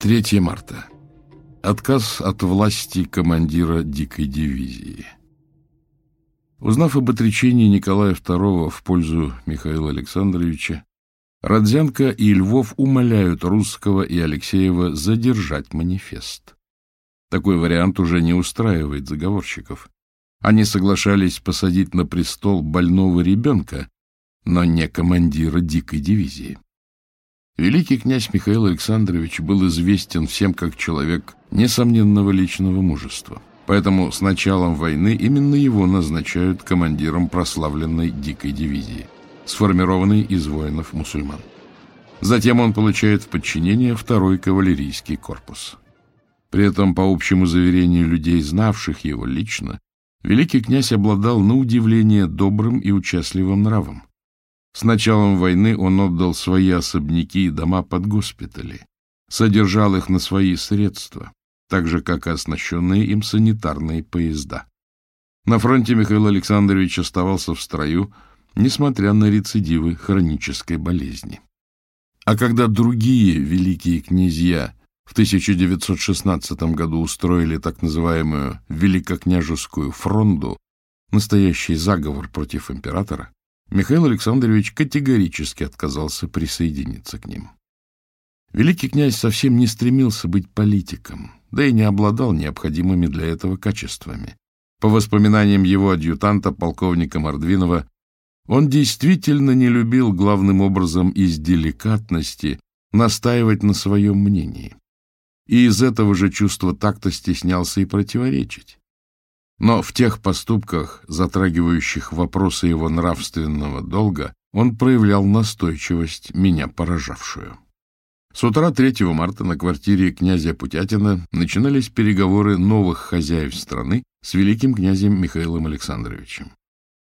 3 марта. Отказ от власти командира дикой дивизии. Узнав об отречении Николая II в пользу Михаила Александровича, Родзянко и Львов умоляют Русского и Алексеева задержать манифест. Такой вариант уже не устраивает заговорщиков. Они соглашались посадить на престол больного ребенка, но не командира дикой дивизии. Великий князь Михаил Александрович был известен всем как человек несомненного личного мужества. Поэтому с началом войны именно его назначают командиром прославленной дикой дивизии, сформированной из воинов-мусульман. Затем он получает в подчинение второй кавалерийский корпус. При этом, по общему заверению людей, знавших его лично, великий князь обладал на удивление добрым и участливым нравом. С началом войны он отдал свои особняки и дома под госпитали, содержал их на свои средства, так же, как и оснащенные им санитарные поезда. На фронте Михаил Александрович оставался в строю, несмотря на рецидивы хронической болезни. А когда другие великие князья в 1916 году устроили так называемую Великокняжескую фронду, настоящий заговор против императора, Михаил Александрович категорически отказался присоединиться к ним. Великий князь совсем не стремился быть политиком, да и не обладал необходимыми для этого качествами. По воспоминаниям его адъютанта, полковника Мордвинова, он действительно не любил главным образом из деликатности настаивать на своем мнении. И из этого же чувства так-то стеснялся и противоречить. Но в тех поступках, затрагивающих вопросы его нравственного долга, он проявлял настойчивость, меня поражавшую. С утра 3 марта на квартире князя Путятина начинались переговоры новых хозяев страны с великим князем Михаилом Александровичем.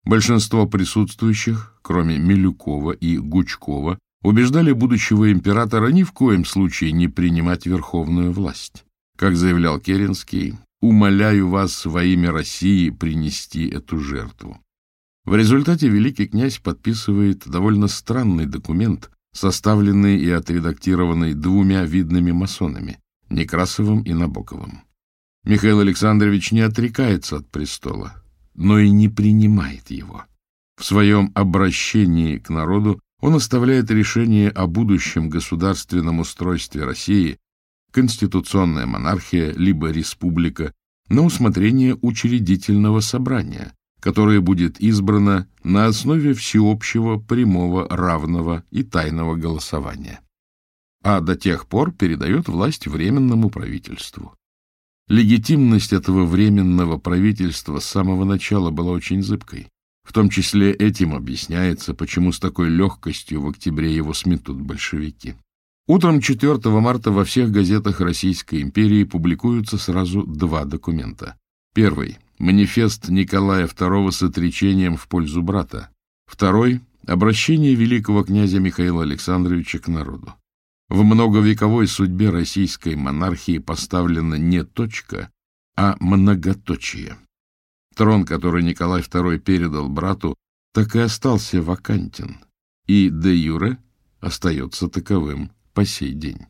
Большинство присутствующих, кроме Милюкова и Гучкова, убеждали будущего императора ни в коем случае не принимать верховную власть. Как заявлял Керенский, умоляю вас во имя России принести эту жертву. В результате великий князь подписывает довольно странный документ, составленный и отредактированный двумя видными масонами – Некрасовым и Набоковым. Михаил Александрович не отрекается от престола, но и не принимает его. В своем обращении к народу он оставляет решение о будущем государственном устройстве России конституционная монархия либо республика, на усмотрение учредительного собрания, которое будет избрано на основе всеобщего, прямого, равного и тайного голосования. А до тех пор передает власть Временному правительству. Легитимность этого Временного правительства с самого начала была очень зыбкой. В том числе этим объясняется, почему с такой легкостью в октябре его сметут большевики. Утром 4 марта во всех газетах Российской империи публикуются сразу два документа. Первый – манифест Николая II с отречением в пользу брата. Второй – обращение великого князя Михаила Александровича к народу. В многовековой судьбе российской монархии поставлена не точка, а многоточие. Трон, который Николай II передал брату, так и остался вакантен, и де юре остается таковым – по сей день.